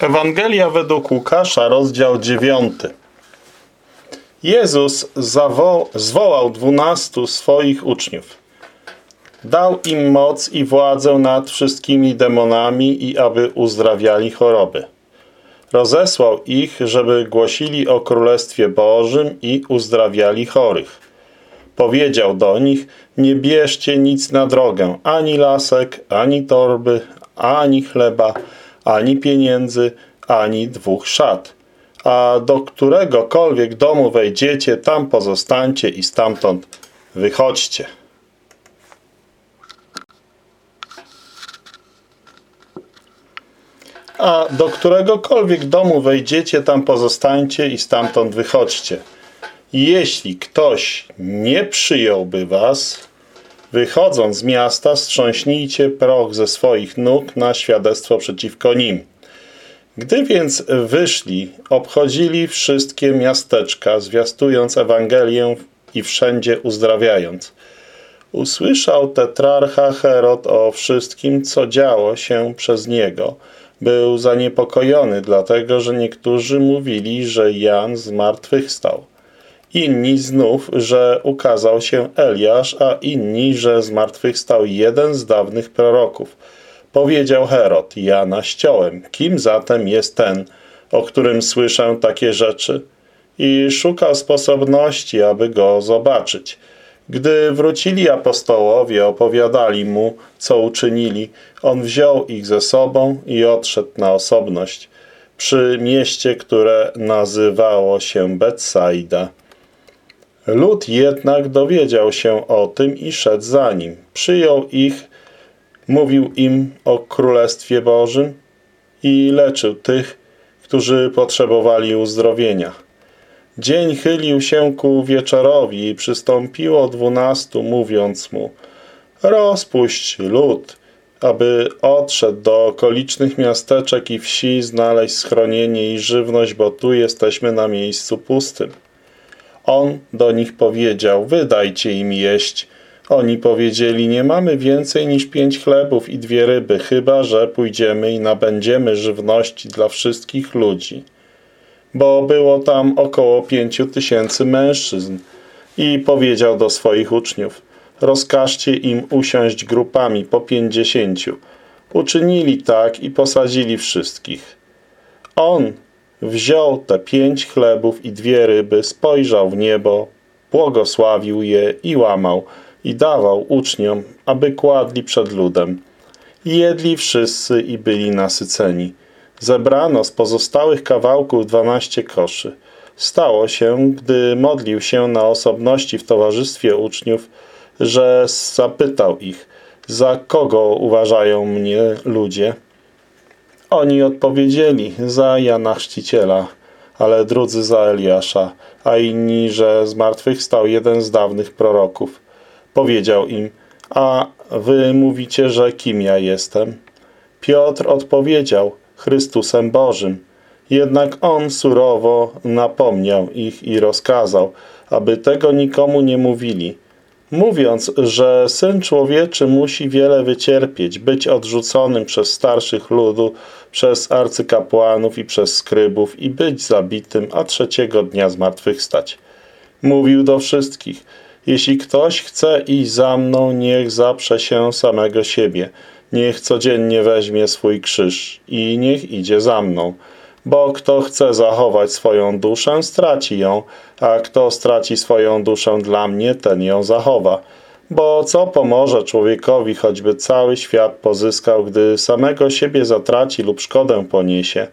Ewangelia według Łukasza, rozdział 9. Jezus zwołał dwunastu swoich uczniów. Dał im moc i władzę nad wszystkimi demonami i aby uzdrawiali choroby. Rozesłał ich, żeby głosili o Królestwie Bożym i uzdrawiali chorych. Powiedział do nich, nie bierzcie nic na drogę, ani lasek, ani torby, ani chleba, ani pieniędzy, ani dwóch szat. A do któregokolwiek domu wejdziecie, tam pozostańcie i stamtąd wychodźcie. A do któregokolwiek domu wejdziecie, tam pozostańcie i stamtąd wychodźcie. Jeśli ktoś nie przyjąłby was, wychodząc z miasta, strząśnijcie proch ze swoich nóg na świadectwo przeciwko nim. Gdy więc wyszli, obchodzili wszystkie miasteczka, zwiastując Ewangelię i wszędzie uzdrawiając. Usłyszał tetrarcha Herod o wszystkim, co działo się przez niego. Był zaniepokojony, dlatego że niektórzy mówili, że Jan zmartwychwstał. Inni znów, że ukazał się Eliasz, a inni, że zmartwychwstał jeden z dawnych proroków. Powiedział Herod, ja naściołem. Kim zatem jest ten, o którym słyszę takie rzeczy? I szukał sposobności, aby go zobaczyć. Gdy wrócili apostołowie, opowiadali mu, co uczynili, on wziął ich ze sobą i odszedł na osobność przy mieście, które nazywało się Betsaida. Lud jednak dowiedział się o tym i szedł za nim. Przyjął ich, mówił im o Królestwie Bożym i leczył tych, którzy potrzebowali uzdrowienia. Dzień chylił się ku wieczorowi i przystąpiło dwunastu, mówiąc mu Rozpuść lud, aby odszedł do okolicznych miasteczek i wsi znaleźć schronienie i żywność, bo tu jesteśmy na miejscu pustym. On do nich powiedział, wydajcie im jeść. Oni powiedzieli, nie mamy więcej niż pięć chlebów i dwie ryby, chyba że pójdziemy i nabędziemy żywności dla wszystkich ludzi. Bo było tam około pięciu tysięcy mężczyzn. I powiedział do swoich uczniów, rozkażcie im usiąść grupami po pięćdziesięciu. Uczynili tak i posadzili wszystkich. On wziął te pięć chlebów i dwie ryby, spojrzał w niebo, błogosławił je i łamał i dawał uczniom, aby kładli przed ludem. jedli wszyscy i byli nasyceni. Zebrano z pozostałych kawałków dwanaście koszy. Stało się, gdy modlił się na osobności w towarzystwie uczniów, że zapytał ich, za kogo uważają mnie ludzie? Oni odpowiedzieli za Jana Chrzciciela, ale drudzy za Eliasza, a inni, że zmartwychwstał jeden z dawnych proroków. Powiedział im, a wy mówicie, że kim ja jestem? Piotr odpowiedział, Chrystusem Bożym. Jednak on surowo napomniał ich i rozkazał, aby tego nikomu nie mówili, mówiąc, że Syn Człowieczy musi wiele wycierpieć, być odrzuconym przez starszych ludu, przez arcykapłanów i przez skrybów i być zabitym, a trzeciego dnia zmartwychwstać. Mówił do wszystkich, jeśli ktoś chce iść za mną, niech zaprze się samego siebie, niech codziennie weźmie swój krzyż i niech idzie za mną. Bo kto chce zachować swoją duszę, straci ją, a kto straci swoją duszę dla mnie, ten ją zachowa. Bo co pomoże człowiekowi, choćby cały świat pozyskał, gdy samego siebie zatraci lub szkodę poniesie?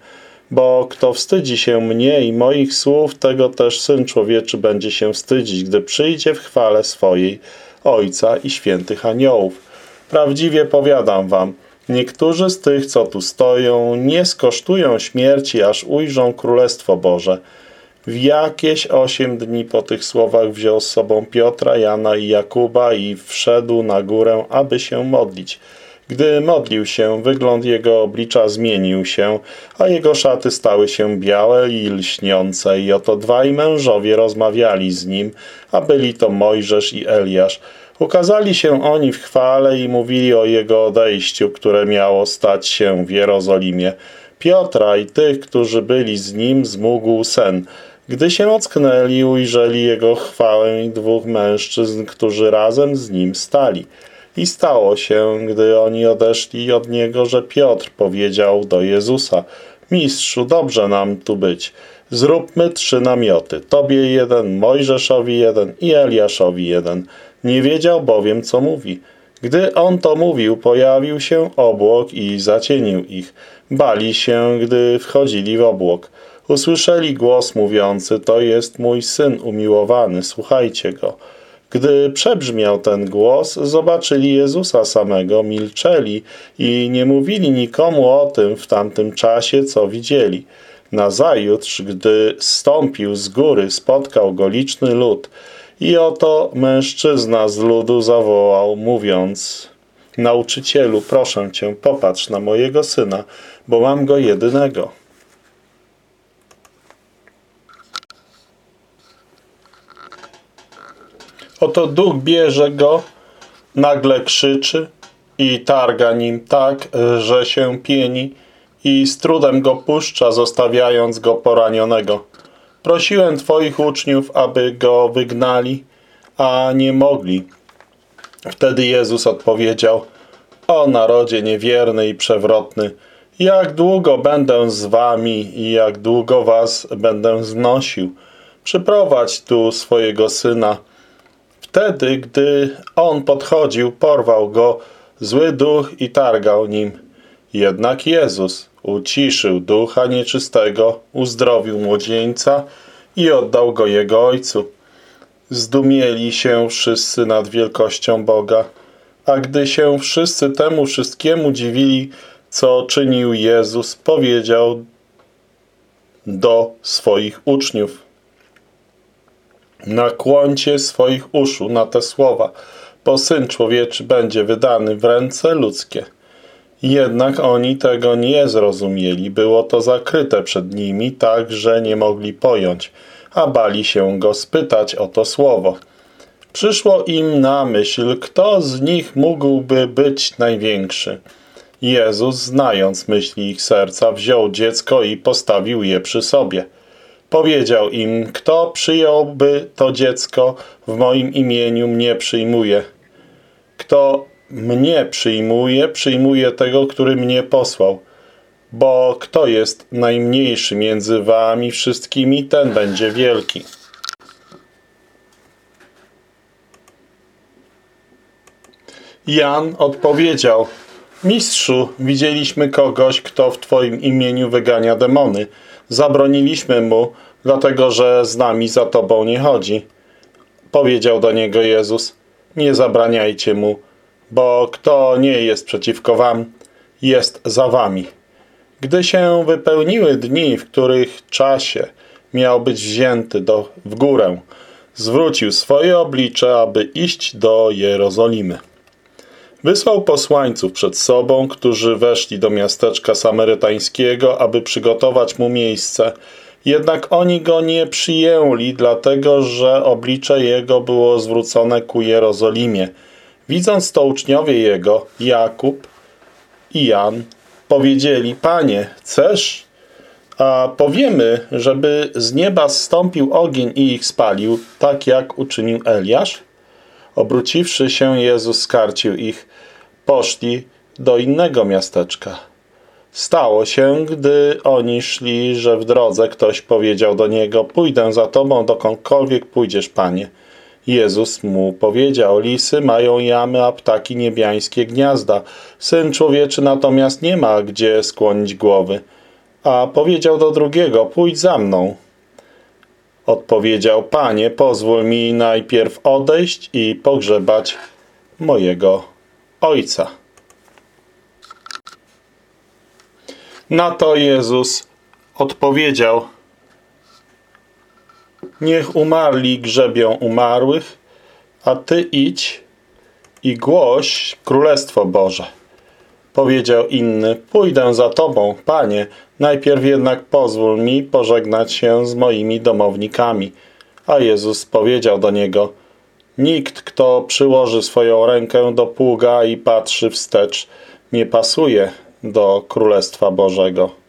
Bo kto wstydzi się mnie i moich słów, tego też Syn Człowieczy będzie się wstydzić, gdy przyjdzie w chwale swojej Ojca i świętych aniołów. Prawdziwie powiadam wam, niektórzy z tych, co tu stoją, nie skosztują śmierci, aż ujrzą Królestwo Boże. W jakieś osiem dni po tych słowach wziął z sobą Piotra, Jana i Jakuba i wszedł na górę, aby się modlić. Gdy modlił się, wygląd jego oblicza zmienił się, a jego szaty stały się białe i lśniące i oto dwaj mężowie rozmawiali z nim, a byli to Mojżesz i Eliasz. Ukazali się oni w chwale i mówili o jego odejściu, które miało stać się w Jerozolimie. Piotra i tych, którzy byli z nim, zmógł sen. Gdy się ocknęli, ujrzeli jego chwałę i dwóch mężczyzn, którzy razem z nim stali. I stało się, gdy oni odeszli od niego, że Piotr powiedział do Jezusa, Mistrzu, dobrze nam tu być. Zróbmy trzy namioty, tobie jeden, Mojżeszowi jeden i Eliaszowi jeden. Nie wiedział bowiem, co mówi. Gdy on to mówił, pojawił się obłok i zacienił ich. Bali się, gdy wchodzili w obłok. Usłyszeli głos mówiący, to jest mój syn umiłowany, słuchajcie go. Gdy przebrzmiał ten głos, zobaczyli Jezusa samego, milczeli i nie mówili nikomu o tym w tamtym czasie, co widzieli. Nazajutrz, gdy stąpił z góry, spotkał go liczny lud i oto mężczyzna z ludu zawołał, mówiąc Nauczycielu, proszę cię, popatrz na mojego syna, bo mam go jedynego. Oto duch bierze go, nagle krzyczy i targa nim tak, że się pieni i z trudem go puszcza, zostawiając go poranionego. Prosiłem Twoich uczniów, aby go wygnali, a nie mogli. Wtedy Jezus odpowiedział, o narodzie niewierny i przewrotny, jak długo będę z wami i jak długo was będę znosił? Przyprowadź tu swojego syna. Wtedy, gdy on podchodził, porwał go zły duch i targał nim. Jednak Jezus uciszył ducha nieczystego, uzdrowił młodzieńca i oddał go jego ojcu. Zdumieli się wszyscy nad wielkością Boga, a gdy się wszyscy temu wszystkiemu dziwili, co czynił Jezus, powiedział do swoich uczniów. Nakłoncie swoich uszu na te słowa, bo Syn Człowieczy będzie wydany w ręce ludzkie. Jednak oni tego nie zrozumieli, było to zakryte przed nimi, tak, że nie mogli pojąć, a bali się go spytać o to słowo. Przyszło im na myśl, kto z nich mógłby być największy. Jezus, znając myśli ich serca, wziął dziecko i postawił je przy sobie. Powiedział im, kto przyjąłby to dziecko w moim imieniu mnie przyjmuje. Kto mnie przyjmuje, przyjmuje tego, który mnie posłał. Bo kto jest najmniejszy między wami wszystkimi, ten będzie wielki. Jan odpowiedział, Mistrzu, widzieliśmy kogoś, kto w Twoim imieniu wygania demony. Zabroniliśmy mu, dlatego że z nami za Tobą nie chodzi. Powiedział do niego Jezus, nie zabraniajcie mu, bo kto nie jest przeciwko wam, jest za wami. Gdy się wypełniły dni, w których czasie miał być wzięty do, w górę, zwrócił swoje oblicze, aby iść do Jerozolimy. Wysłał posłańców przed sobą, którzy weszli do miasteczka samarytańskiego, aby przygotować mu miejsce. Jednak oni go nie przyjęli, dlatego że oblicze jego było zwrócone ku Jerozolimie. Widząc to uczniowie jego, Jakub i Jan, powiedzieli, Panie, chcesz? A powiemy, żeby z nieba zstąpił ogień i ich spalił, tak jak uczynił Eliasz? Obróciwszy się, Jezus skarcił ich. Poszli do innego miasteczka. Stało się, gdy oni szli, że w drodze ktoś powiedział do niego, pójdę za tobą dokądkolwiek pójdziesz, Panie. Jezus mu powiedział, lisy mają jamy, a ptaki niebiańskie gniazda. Syn człowieczy natomiast nie ma gdzie skłonić głowy. A powiedział do drugiego, pójdź za mną. Odpowiedział, panie, pozwól mi najpierw odejść i pogrzebać mojego ojca. Na to Jezus odpowiedział, niech umarli grzebią umarłych, a Ty idź i głoś Królestwo Boże. Powiedział inny, pójdę za Tobą, Panie, najpierw jednak pozwól mi pożegnać się z moimi domownikami. A Jezus powiedział do niego, nikt, kto przyłoży swoją rękę do pługa i patrzy wstecz, nie pasuje do Królestwa Bożego.